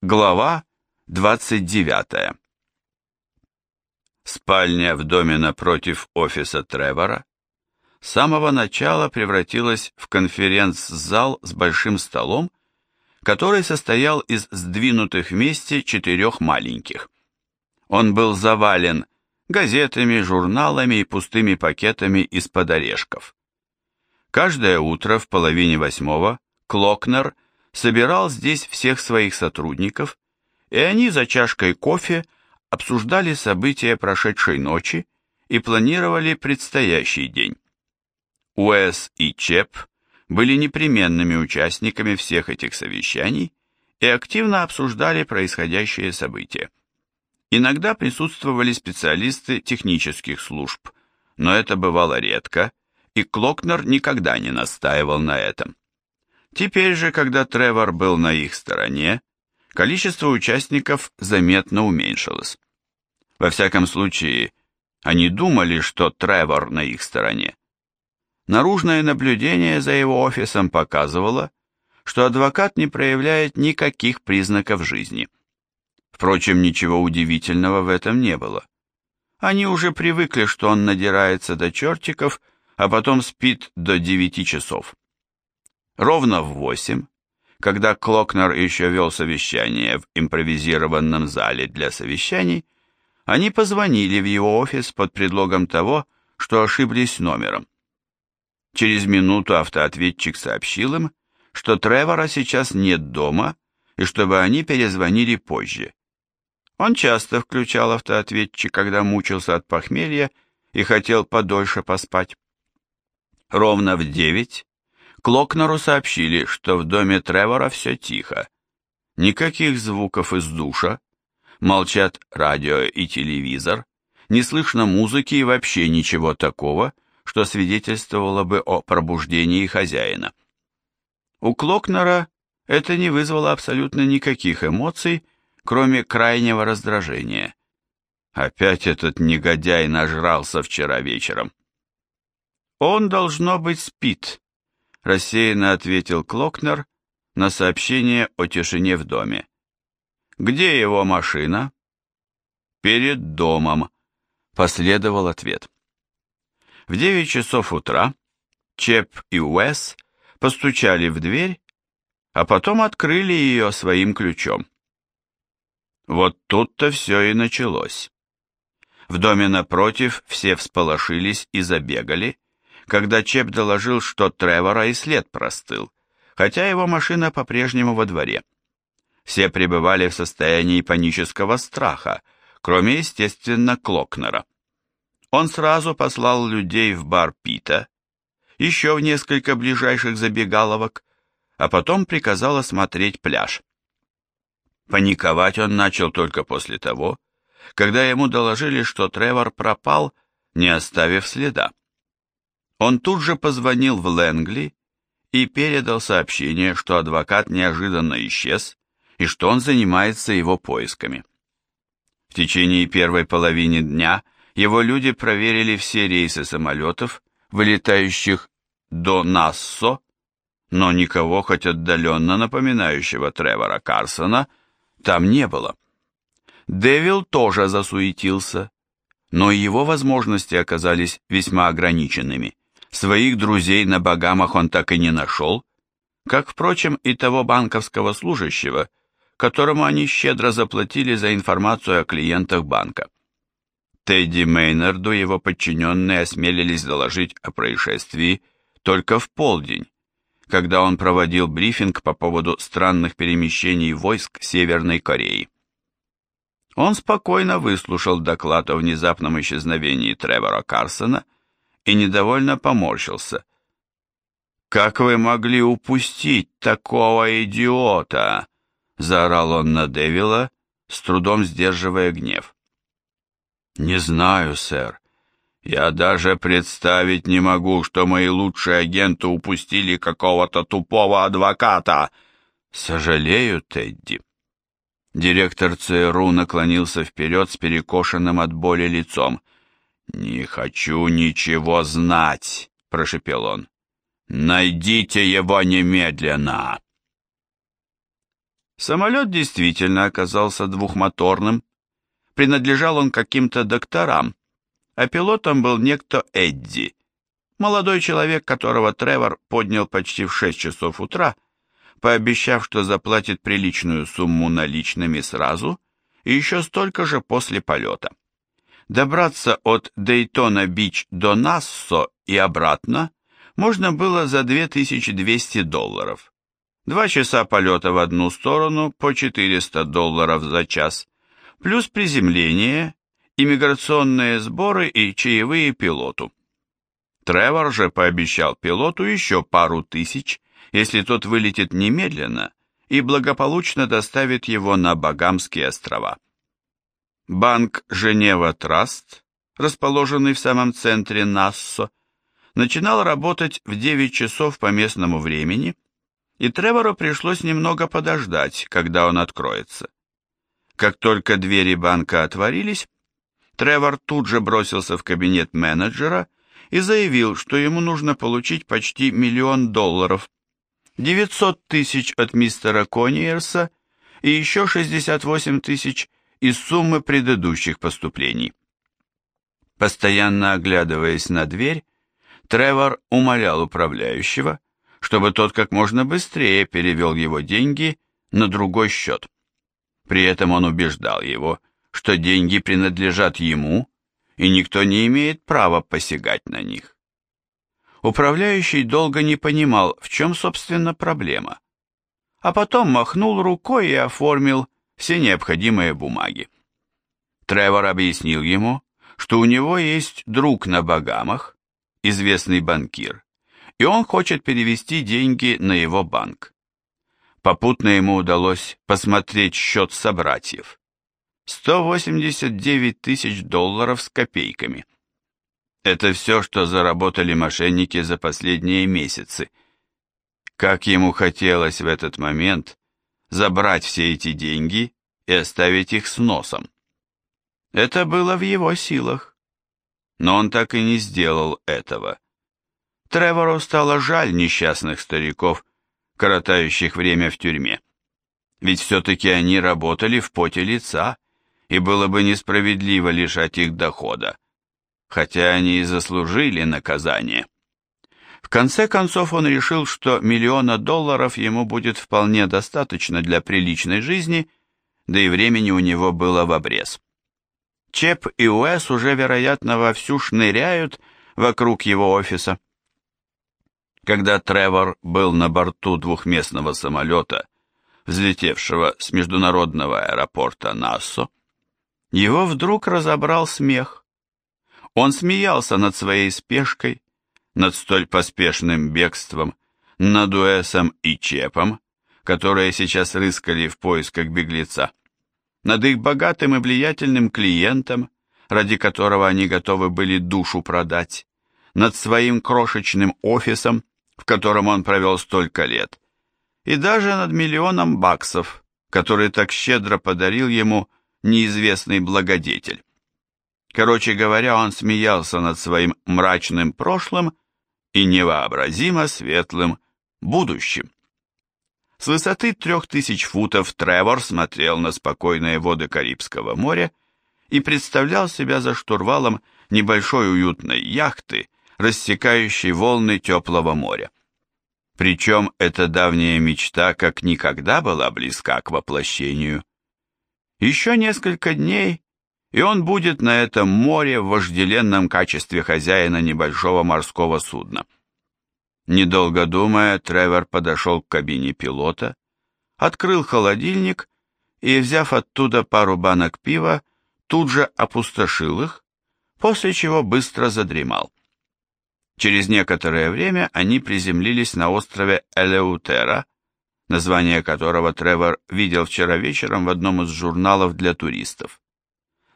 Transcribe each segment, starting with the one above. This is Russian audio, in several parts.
Глава 29. Спальня в доме напротив офиса Тревора с самого начала превратилась в конференц-зал с большим столом, который состоял из сдвинутых вместе четырех маленьких. Он был завален газетами, журналами и пустыми пакетами из-под орешков. Каждое утро в половине восьмого Клокнер – собирал здесь всех своих сотрудников, и они за чашкой кофе обсуждали события прошедшей ночи и планировали предстоящий день. Уэс и Чеп были непременными участниками всех этих совещаний и активно обсуждали происходящие события. Иногда присутствовали специалисты технических служб, но это бывало редко, и Клокнер никогда не настаивал на этом. Теперь же, когда Тревор был на их стороне, количество участников заметно уменьшилось. Во всяком случае, они думали, что Тревор на их стороне. Наружное наблюдение за его офисом показывало, что адвокат не проявляет никаких признаков жизни. Впрочем, ничего удивительного в этом не было. Они уже привыкли, что он надирается до чертиков, а потом спит до девяти часов. Ровно в восемь, когда Клокнер еще вел совещание в импровизированном зале для совещаний, они позвонили в его офис под предлогом того, что ошиблись номером. Через минуту автоответчик сообщил им, что Тревора сейчас нет дома и чтобы они перезвонили позже. Он часто включал автоответчик, когда мучился от похмелья и хотел подольше поспать. Ровно в девять Клокнеру сообщили, что в доме Тревора все тихо. Никаких звуков из душа, молчат радио и телевизор, не слышно музыки и вообще ничего такого, что свидетельствовало бы о пробуждении хозяина. У Клокнера это не вызвало абсолютно никаких эмоций, кроме крайнего раздражения. Опять этот негодяй нажрался вчера вечером. Он, должно быть, спит, рассеянно ответил Клокнер на сообщение о тишине в доме. «Где его машина?» «Перед домом», — последовал ответ. В девять часов утра Чеп и Уэс постучали в дверь, а потом открыли ее своим ключом. Вот тут-то все и началось. В доме напротив все всполошились и забегали, когда Чеп доложил, что Тревора и след простыл, хотя его машина по-прежнему во дворе. Все пребывали в состоянии панического страха, кроме, естественно, Клокнера. Он сразу послал людей в бар Пита, еще в несколько ближайших забегаловок, а потом приказал осмотреть пляж. Паниковать он начал только после того, когда ему доложили, что Тревор пропал, не оставив следа. Он тут же позвонил в Лэнгли и передал сообщение, что адвокат неожиданно исчез и что он занимается его поисками. В течение первой половины дня его люди проверили все рейсы самолетов, вылетающих до Нассо, но никого хоть отдаленно напоминающего Тревора Карсона там не было. Дэвил тоже засуетился, но его возможности оказались весьма ограниченными. Своих друзей на Багамах он так и не нашел, как, впрочем, и того банковского служащего, которому они щедро заплатили за информацию о клиентах банка. Тедди Мейнарду его подчиненные осмелились доложить о происшествии только в полдень, когда он проводил брифинг по поводу странных перемещений войск Северной Кореи. Он спокойно выслушал доклад о внезапном исчезновении Тревора Карсона и недовольно поморщился. «Как вы могли упустить такого идиота?» — заорал он на Девила, с трудом сдерживая гнев. «Не знаю, сэр. Я даже представить не могу, что мои лучшие агенты упустили какого-то тупого адвоката. Сожалею, Тедди». Директор ЦРУ наклонился вперед с перекошенным от боли лицом. «Не хочу ничего знать», — прошепел он. «Найдите его немедленно!» Самолет действительно оказался двухмоторным. Принадлежал он каким-то докторам, а пилотом был некто Эдди, молодой человек, которого Тревор поднял почти в 6 часов утра, пообещав, что заплатит приличную сумму наличными сразу и еще столько же после полета. Добраться от Дейтона-Бич до Нассо и обратно можно было за 2200 долларов. Два часа полета в одну сторону по 400 долларов за час, плюс приземление, иммиграционные сборы и чаевые пилоту. Тревор же пообещал пилоту еще пару тысяч, если тот вылетит немедленно и благополучно доставит его на Багамские острова. Банк Женева Траст, расположенный в самом центре Нассо, начинал работать в 9 часов по местному времени, и Тревору пришлось немного подождать, когда он откроется. Как только двери банка отворились, Тревор тут же бросился в кабинет менеджера и заявил, что ему нужно получить почти миллион долларов, 900 тысяч от мистера Кониерса и еще 68 тысяч из суммы предыдущих поступлений. Постоянно оглядываясь на дверь, Тревор умолял управляющего, чтобы тот как можно быстрее перевел его деньги на другой счет. При этом он убеждал его, что деньги принадлежат ему, и никто не имеет права посягать на них. Управляющий долго не понимал, в чем, собственно, проблема, а потом махнул рукой и оформил все необходимые бумаги. Тревор объяснил ему, что у него есть друг на Багамах, известный банкир, и он хочет перевести деньги на его банк. Попутно ему удалось посмотреть счет собратьев. 189 тысяч долларов с копейками. Это все, что заработали мошенники за последние месяцы. Как ему хотелось в этот момент забрать все эти деньги и оставить их с носом. Это было в его силах, но он так и не сделал этого. Тревору стало жаль несчастных стариков, коротающих время в тюрьме. Ведь все-таки они работали в поте лица, и было бы несправедливо лишать их дохода, хотя они и заслужили наказание. В конце концов он решил, что миллиона долларов ему будет вполне достаточно для приличной жизни, да и времени у него было в обрез. Чеп и Уэс уже, вероятно, вовсю шныряют вокруг его офиса. Когда Тревор был на борту двухместного самолета, взлетевшего с международного аэропорта Нассо, его вдруг разобрал смех. Он смеялся над своей спешкой, над столь поспешным бегством, над Уэсом и Чепом, которые сейчас рыскали в поисках беглеца, над их богатым и влиятельным клиентом, ради которого они готовы были душу продать, над своим крошечным офисом, в котором он провел столько лет, и даже над миллионом баксов, который так щедро подарил ему неизвестный благодетель. Короче говоря, он смеялся над своим мрачным прошлым и невообразимо светлым будущим. С высоты трех тысяч футов Тревор смотрел на спокойные воды Карибского моря и представлял себя за штурвалом небольшой уютной яхты, рассекающей волны теплого моря. Причем эта давняя мечта как никогда была близка к воплощению. Еще несколько дней, и он будет на этом море в вожделенном качестве хозяина небольшого морского судна. Недолго думая, Тревор подошел к кабине пилота, открыл холодильник и, взяв оттуда пару банок пива, тут же опустошил их, после чего быстро задремал. Через некоторое время они приземлились на острове Элеутера, название которого Тревор видел вчера вечером в одном из журналов для туристов.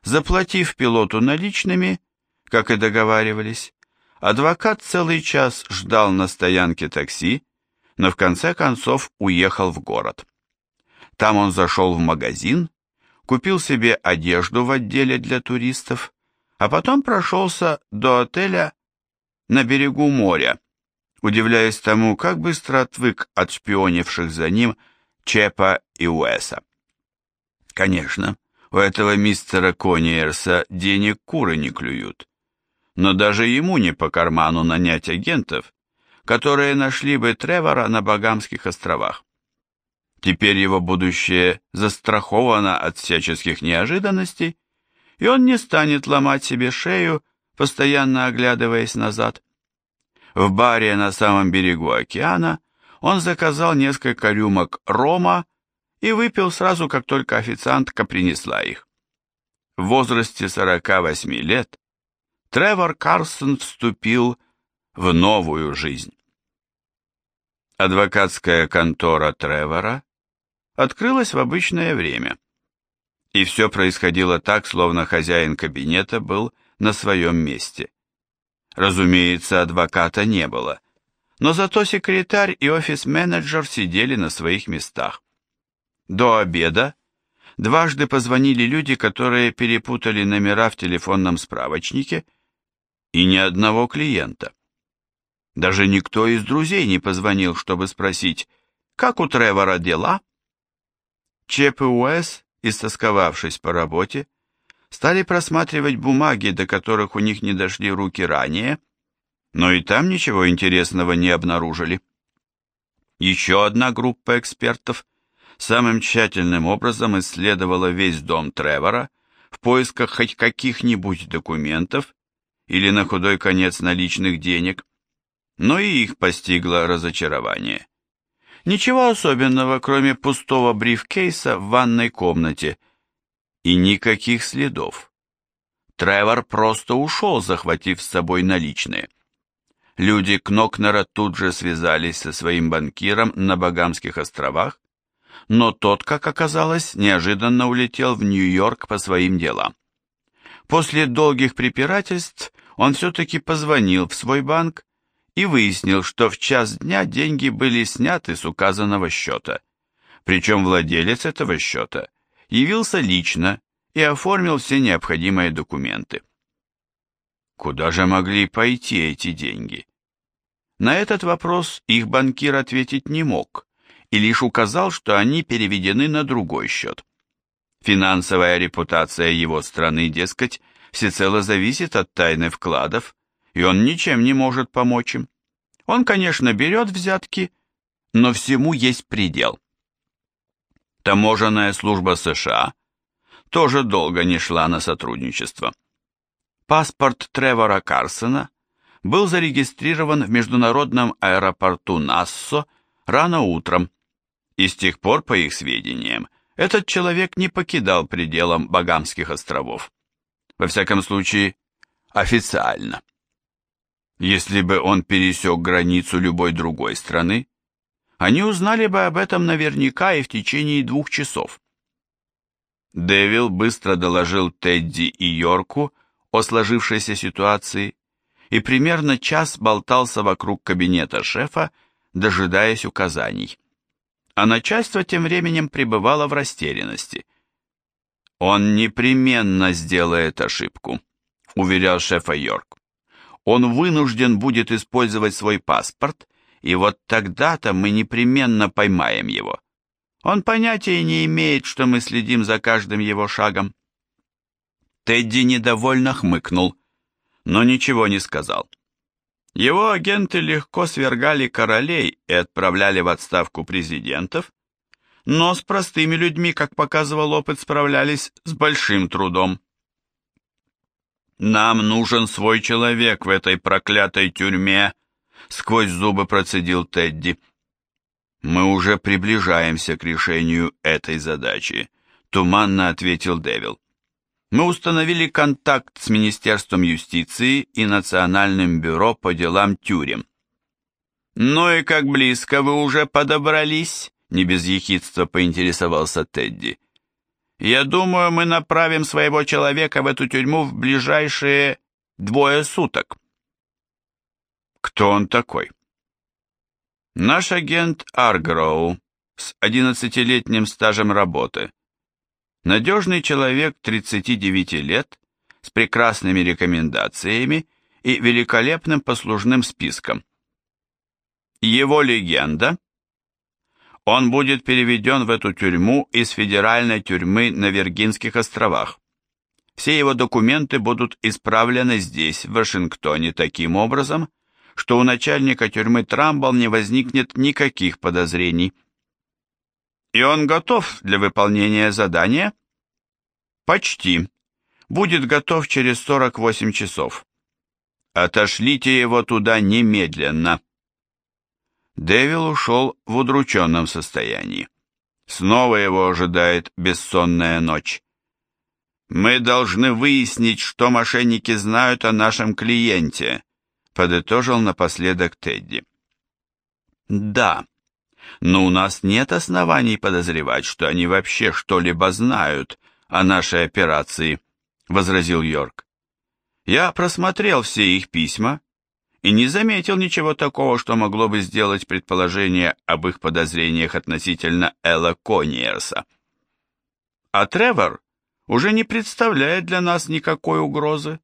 Заплатив пилоту наличными, как и договаривались, адвокат целый час ждал на стоянке такси, но в конце концов уехал в город. Там он зашел в магазин, купил себе одежду в отделе для туристов, а потом прошелся до отеля на берегу моря, удивляясь тому, как быстро отвык от шпионивших за ним Чепа и Уэса. Конечно, у этого мистера Кониерса денег куры не клюют, но даже ему не по карману нанять агентов, которые нашли бы Тревора на Багамских островах. Теперь его будущее застраховано от всяческих неожиданностей, и он не станет ломать себе шею, постоянно оглядываясь назад. В баре на самом берегу океана он заказал несколько рюмок рома и выпил сразу, как только официантка принесла их. В возрасте 48 лет Тревор Карсон вступил в новую жизнь. Адвокатская контора Тревора открылась в обычное время. И все происходило так, словно хозяин кабинета был на своем месте. Разумеется, адвоката не было, но зато секретарь и офис-менеджер сидели на своих местах. До обеда дважды позвонили люди, которые перепутали номера в телефонном справочнике, и ни одного клиента. Даже никто из друзей не позвонил, чтобы спросить, как у Тревора дела? Чеп и Уэс, истосковавшись по работе, стали просматривать бумаги, до которых у них не дошли руки ранее, но и там ничего интересного не обнаружили. Еще одна группа экспертов самым тщательным образом исследовала весь дом Тревора в поисках хоть каких-нибудь документов или на худой конец наличных денег, но и их постигло разочарование. Ничего особенного, кроме пустого брифкейса в ванной комнате. И никаких следов. Тревор просто ушел, захватив с собой наличные. Люди Кнокнера тут же связались со своим банкиром на Багамских островах, но тот, как оказалось, неожиданно улетел в Нью-Йорк по своим делам. После долгих препирательств он все-таки позвонил в свой банк и выяснил, что в час дня деньги были сняты с указанного счета. Причем владелец этого счета явился лично и оформил все необходимые документы. Куда же могли пойти эти деньги? На этот вопрос их банкир ответить не мог и лишь указал, что они переведены на другой счет. Финансовая репутация его страны, дескать, всецело зависит от тайны вкладов, и он ничем не может помочь им. Он, конечно, берет взятки, но всему есть предел. Таможенная служба США тоже долго не шла на сотрудничество. Паспорт Тревора Карсона был зарегистрирован в международном аэропорту Нассо рано утром, и с тех пор, по их сведениям, этот человек не покидал пределом Багамских островов. Во всяком случае, официально. Если бы он пересек границу любой другой страны, они узнали бы об этом наверняка и в течение двух часов. Дэвил быстро доложил Тедди и Йорку о сложившейся ситуации и примерно час болтался вокруг кабинета шефа, дожидаясь указаний. А начальство тем временем пребывало в растерянности. «Он непременно сделает ошибку», — уверял шефа Йорк он вынужден будет использовать свой паспорт, и вот тогда-то мы непременно поймаем его. Он понятия не имеет, что мы следим за каждым его шагом. Тедди недовольно хмыкнул, но ничего не сказал. Его агенты легко свергали королей и отправляли в отставку президентов, но с простыми людьми, как показывал опыт, справлялись с большим трудом. «Нам нужен свой человек в этой проклятой тюрьме», — сквозь зубы процедил Тедди. «Мы уже приближаемся к решению этой задачи», — туманно ответил Дэвил. «Мы установили контакт с Министерством юстиции и Национальным бюро по делам тюрем». «Ну и как близко вы уже подобрались?» — не без ехидства поинтересовался Тедди. Я думаю, мы направим своего человека в эту тюрьму в ближайшие двое суток. Кто он такой? Наш агент Аргроу с 11-летним стажем работы. Надежный человек 39 лет, с прекрасными рекомендациями и великолепным послужным списком. Его легенда? Он будет переведен в эту тюрьму из федеральной тюрьмы на Виргинских островах. Все его документы будут исправлены здесь, в Вашингтоне, таким образом, что у начальника тюрьмы Трамбл не возникнет никаких подозрений. И он готов для выполнения задания? Почти. Будет готов через 48 часов. Отошлите его туда немедленно. Дэвил ушел в удрученном состоянии. Снова его ожидает бессонная ночь. «Мы должны выяснить, что мошенники знают о нашем клиенте», подытожил напоследок Тедди. «Да, но у нас нет оснований подозревать, что они вообще что-либо знают о нашей операции», возразил Йорк. «Я просмотрел все их письма и не заметил ничего такого, что могло бы сделать предположение об их подозрениях относительно Элла Кониерса. А Тревор уже не представляет для нас никакой угрозы.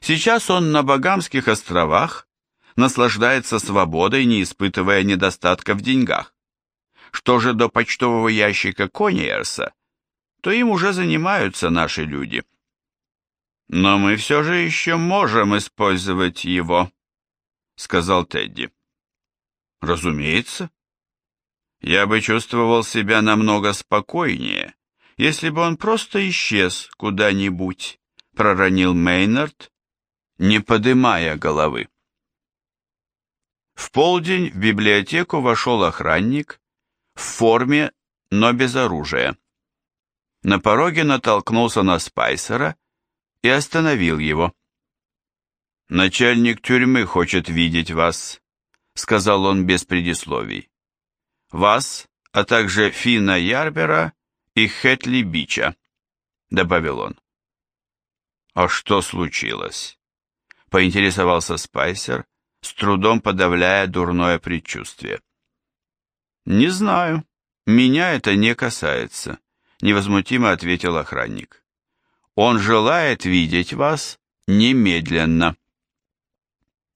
Сейчас он на Багамских островах, наслаждается свободой, не испытывая недостатка в деньгах. Что же до почтового ящика Кониерса, то им уже занимаются наши люди. Но мы все же еще можем использовать его, сказал Тедди. Разумеется. Я бы чувствовал себя намного спокойнее, если бы он просто исчез куда-нибудь, проронил Мейнард, не подымая головы. В полдень в библиотеку вошел охранник в форме, но без оружия. На пороге натолкнулся на Спайсера и остановил его. «Начальник тюрьмы хочет видеть вас», — сказал он без предисловий. «Вас, а также Фина Ярбера и Хэтли Бича», — добавил он. «А что случилось?» — поинтересовался Спайсер, с трудом подавляя дурное предчувствие. «Не знаю. Меня это не касается», — невозмутимо ответил охранник. «Он желает видеть вас немедленно».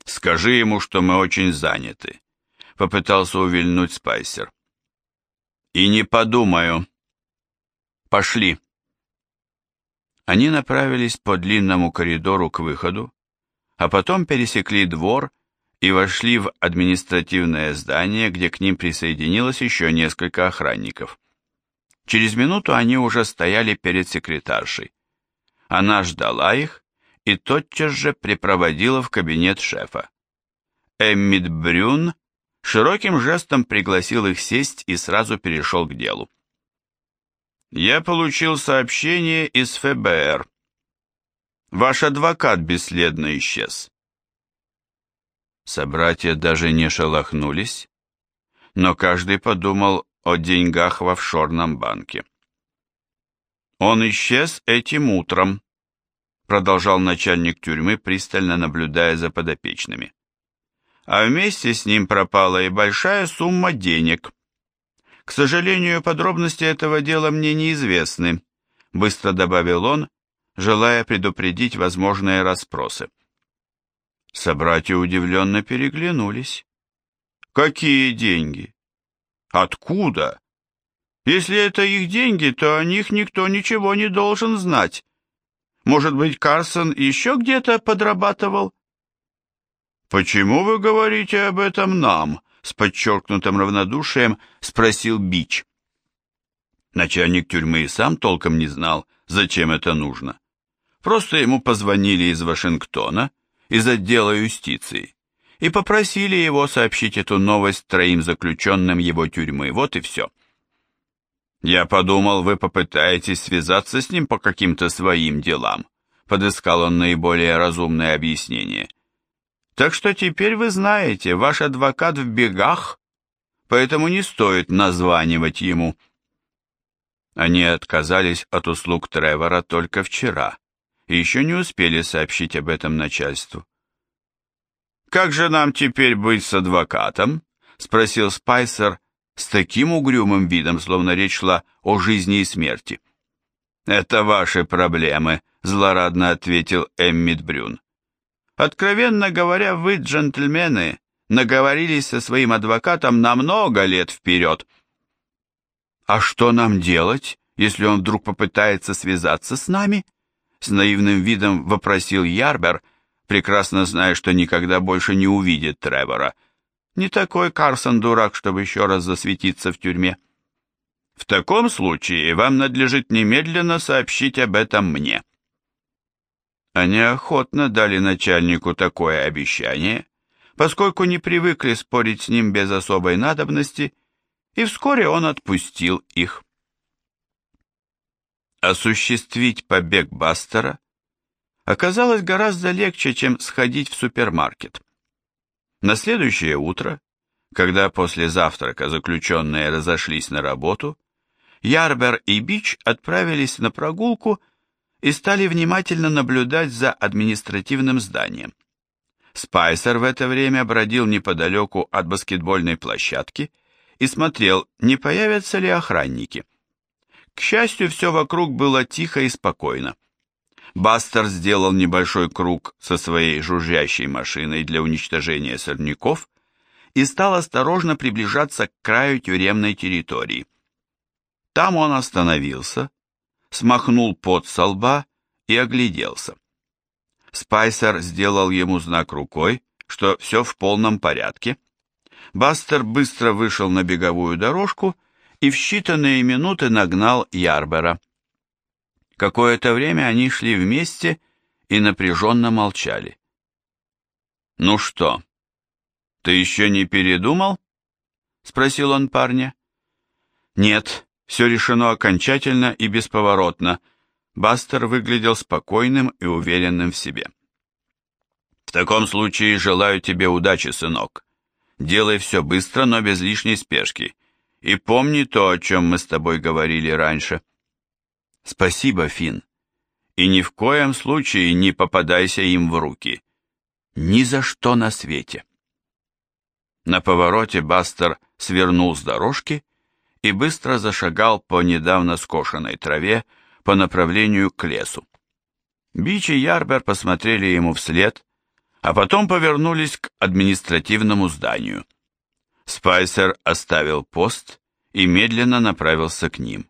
«Скажи ему, что мы очень заняты», — попытался увильнуть Спайсер. «И не подумаю», Пошли. Они направились по длинному коридору к выходу, а потом пересекли двор и вошли в административное здание, где к ним присоединилось еще несколько охранников. Через минуту они уже стояли перед секретаршей. Она ждала их и тотчас же припроводила в кабинет шефа. Эммит Брюн широким жестом пригласил их сесть и сразу перешел к делу. Я получил сообщение из ФБР. Ваш адвокат бесследно исчез. Собратья даже не шелохнулись, но каждый подумал о деньгах в офшорном банке. Он исчез этим утром, продолжал начальник тюрьмы, пристально наблюдая за подопечными. А вместе с ним пропала и большая сумма денег. К сожалению, подробности этого дела мне неизвестны, быстро добавил он, желая предупредить возможные расспросы. Собратья удивленно переглянулись. Какие деньги? Откуда? Если это их деньги, то о них никто ничего не должен знать. Может быть, Карсон еще где-то подрабатывал? Почему вы говорите об этом нам? с подчеркнутым равнодушием спросил Бич. Начальник тюрьмы и сам толком не знал, зачем это нужно. Просто ему позвонили из Вашингтона, из отдела юстиции, и попросили его сообщить эту новость троим заключенным его тюрьмы. Вот и все. «Я подумал, вы попытаетесь связаться с ним по каким-то своим делам», подыскал он наиболее разумное объяснение. Так что теперь вы знаете, ваш адвокат в бегах, поэтому не стоит названивать ему. Они отказались от услуг Тревора только вчера и еще не успели сообщить об этом начальству. «Как же нам теперь быть с адвокатом?» — спросил Спайсер с таким угрюмым видом, словно речь шла о жизни и смерти. «Это ваши проблемы», — злорадно ответил Эммит Брюн. Откровенно говоря, вы, джентльмены, наговорились со своим адвокатом на много лет вперед. «А что нам делать, если он вдруг попытается связаться с нами?» С наивным видом вопросил Ярбер, прекрасно зная, что никогда больше не увидит Тревора. Не такой Карсон дурак, чтобы еще раз засветиться в тюрьме. В таком случае вам надлежит немедленно сообщить об этом мне. Они охотно дали начальнику такое обещание, поскольку не привыкли спорить с ним без особой надобности, и вскоре он отпустил их. Осуществить побег Бастера оказалось гораздо легче, чем сходить в супермаркет. На следующее утро, когда после завтрака заключенные разошлись на работу, Ярбер и Бич отправились на прогулку и стали внимательно наблюдать за административным зданием. Спайсер в это время бродил неподалеку от баскетбольной площадки и смотрел, не появятся ли охранники. К счастью, все вокруг было тихо и спокойно. Бастер сделал небольшой круг со своей жужжащей машиной для уничтожения сорняков и стал осторожно приближаться к краю тюремной территории. Там он остановился, смахнул пот со лба и огляделся. Спайсер сделал ему знак рукой, что все в полном порядке. Бастер быстро вышел на беговую дорожку и в считанные минуты нагнал Ярбера. Какое-то время они шли вместе и напряженно молчали. «Ну что, ты еще не передумал?» — спросил он парня. «Нет, все решено окончательно и бесповоротно», Бастер выглядел спокойным и уверенным в себе. «В таком случае желаю тебе удачи, сынок. Делай все быстро, но без лишней спешки. И помни то, о чем мы с тобой говорили раньше». «Спасибо, Финн. И ни в коем случае не попадайся им в руки. Ни за что на свете». На повороте Бастер свернул с дорожки и быстро зашагал по недавно скошенной траве, по направлению к лесу. Бич и Ярбер посмотрели ему вслед, а потом повернулись к административному зданию. Спайсер оставил пост и медленно направился к ним.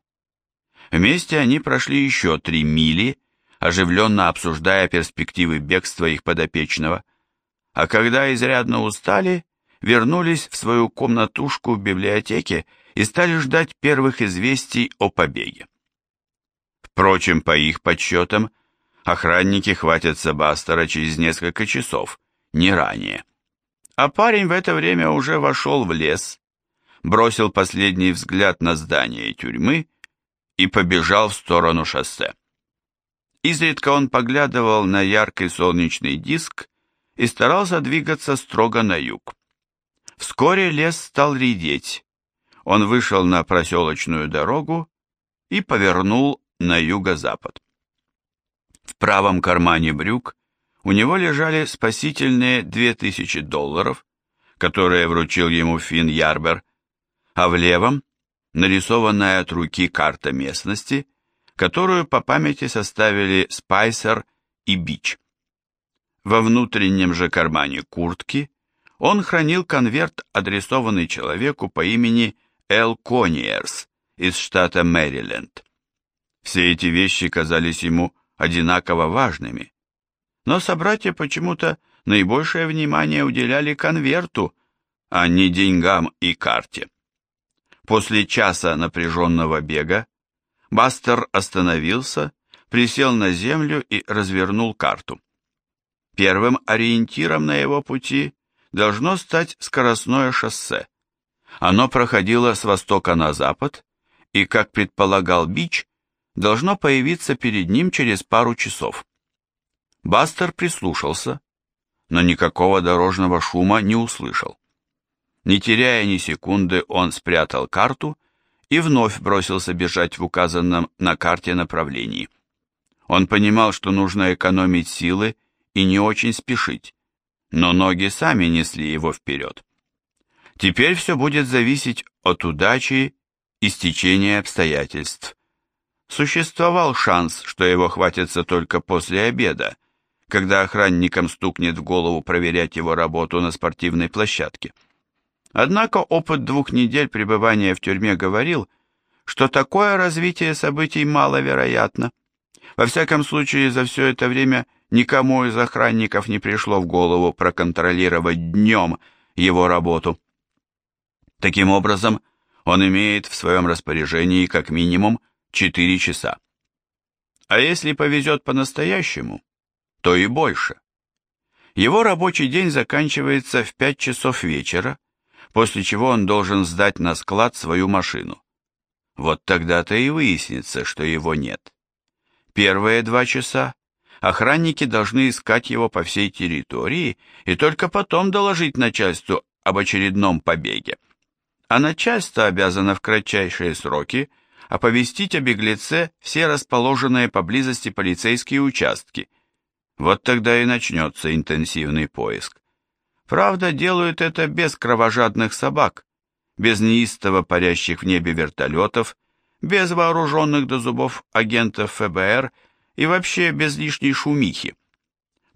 Вместе они прошли еще три мили, оживленно обсуждая перспективы бегства их подопечного, а когда изрядно устали, вернулись в свою комнатушку в библиотеке и стали ждать первых известий о побеге. Впрочем, по их подсчетам, охранники хватятся Бастера через несколько часов, не ранее. А парень в это время уже вошел в лес, бросил последний взгляд на здание тюрьмы и побежал в сторону шоссе. Изредка он поглядывал на яркий солнечный диск и старался двигаться строго на юг. Вскоре лес стал редеть. Он вышел на проселочную дорогу и повернул на юго-запад. В правом кармане брюк у него лежали спасительные 2000 долларов, которые вручил ему Финн Ярбер, а в левом нарисованная от руки карта местности, которую по памяти составили Спайсер и Бич. Во внутреннем же кармане куртки он хранил конверт, адресованный человеку по имени Эл Кониерс из штата Мэриленд. Все эти вещи казались ему одинаково важными, но собратья почему-то наибольшее внимание уделяли конверту, а не деньгам и карте. После часа напряженного бега Бастер остановился, присел на землю и развернул карту. Первым ориентиром на его пути должно стать скоростное шоссе. Оно проходило с востока на запад, и, как предполагал Бич, должно появиться перед ним через пару часов. Бастер прислушался, но никакого дорожного шума не услышал. Не теряя ни секунды, он спрятал карту и вновь бросился бежать в указанном на карте направлении. Он понимал, что нужно экономить силы и не очень спешить, но ноги сами несли его вперед. Теперь все будет зависеть от удачи и стечения обстоятельств. Существовал шанс, что его хватится только после обеда, когда охранникам стукнет в голову проверять его работу на спортивной площадке. Однако опыт двух недель пребывания в тюрьме говорил, что такое развитие событий маловероятно. Во всяком случае, за все это время никому из охранников не пришло в голову проконтролировать днем его работу. Таким образом, он имеет в своем распоряжении как минимум 4 часа. А если повезет по-настоящему, то и больше. Его рабочий день заканчивается в 5 часов вечера, после чего он должен сдать на склад свою машину. Вот тогда-то и выяснится, что его нет. Первые два часа охранники должны искать его по всей территории и только потом доложить начальству об очередном побеге. А начальство обязано в кратчайшие сроки оповестить о беглеце все расположенные поблизости полицейские участки. Вот тогда и начнется интенсивный поиск. Правда, делают это без кровожадных собак, без неистово парящих в небе вертолетов, без вооруженных до зубов агентов ФБР и вообще без лишней шумихи.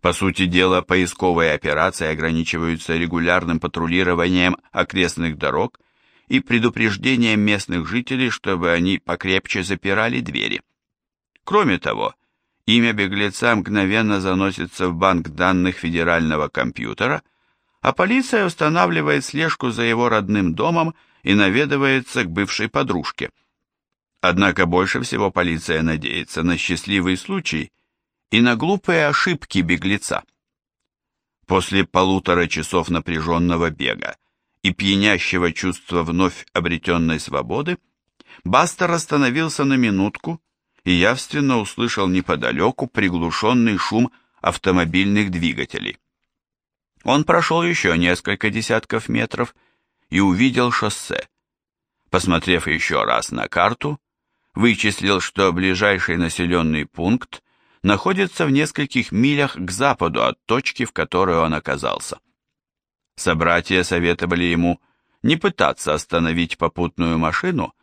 По сути дела, поисковые операции ограничиваются регулярным патрулированием окрестных дорог и предупреждением местных жителей, чтобы они покрепче запирали двери. Кроме того, имя беглеца мгновенно заносится в банк данных федерального компьютера, а полиция устанавливает слежку за его родным домом и наведывается к бывшей подружке. Однако больше всего полиция надеется на счастливый случай и на глупые ошибки беглеца. После полутора часов напряженного бега и пьянящего чувства вновь обретенной свободы, Бастер остановился на минутку и явственно услышал неподалеку приглушенный шум автомобильных двигателей. Он прошел еще несколько десятков метров и увидел шоссе. Посмотрев еще раз на карту, вычислил, что ближайший населенный пункт находится в нескольких милях к западу от точки, в которой он оказался. Собратья советовали ему не пытаться остановить попутную машину,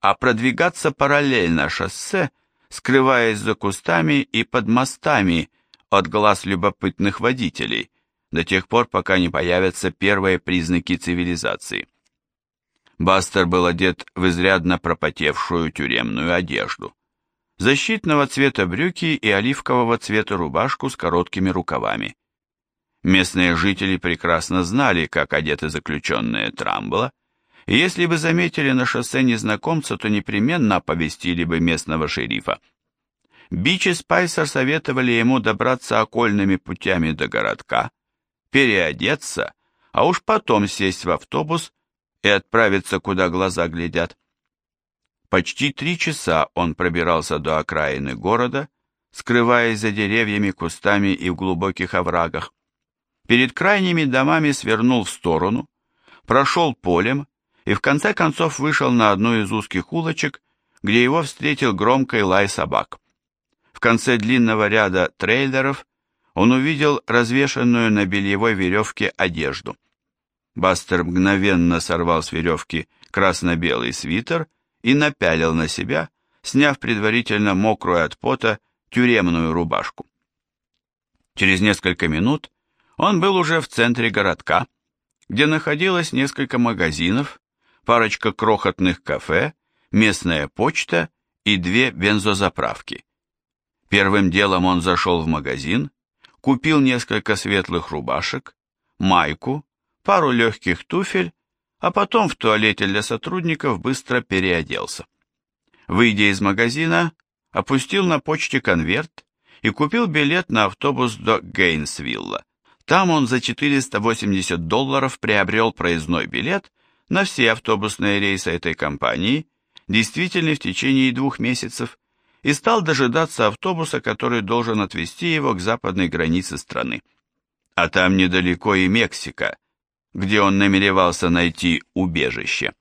а продвигаться параллельно шоссе, скрываясь за кустами и под мостами от глаз любопытных водителей, до тех пор, пока не появятся первые признаки цивилизации. Бастер был одет в изрядно пропотевшую тюремную одежду. Защитного цвета брюки и оливкового цвета рубашку с короткими рукавами. Местные жители прекрасно знали, как одеты заключенные Трамбла, если бы заметили на шоссе незнакомца, то непременно оповестили бы местного шерифа. Бич и Спайсер советовали ему добраться окольными путями до городка, переодеться, а уж потом сесть в автобус и отправиться, куда глаза глядят. Почти три часа он пробирался до окраины города, скрываясь за деревьями, кустами и в глубоких оврагах. Перед крайними домами свернул в сторону, прошел полем и в конце концов вышел на одну из узких улочек, где его встретил громкий лай собак. В конце длинного ряда трейлеров он увидел развешанную на бельевой веревке одежду. Бастер мгновенно сорвал с веревки красно-белый свитер и напялил на себя, сняв предварительно мокрую от пота тюремную рубашку. Через несколько минут он был уже в центре городка, где находилось несколько магазинов, парочка крохотных кафе, местная почта и две бензозаправки. Первым делом он зашел в магазин, купил несколько светлых рубашек, майку, пару легких туфель, а потом в туалете для сотрудников быстро переоделся. Выйдя из магазина, опустил на почте конверт и купил билет на автобус до Гейнсвилла. Там он за 480 долларов приобрел проездной билет на все автобусные рейсы этой компании, действительно в течение двух месяцев, и стал дожидаться автобуса, который должен отвезти его к западной границе страны. А там недалеко и Мексика, где он намеревался найти убежище.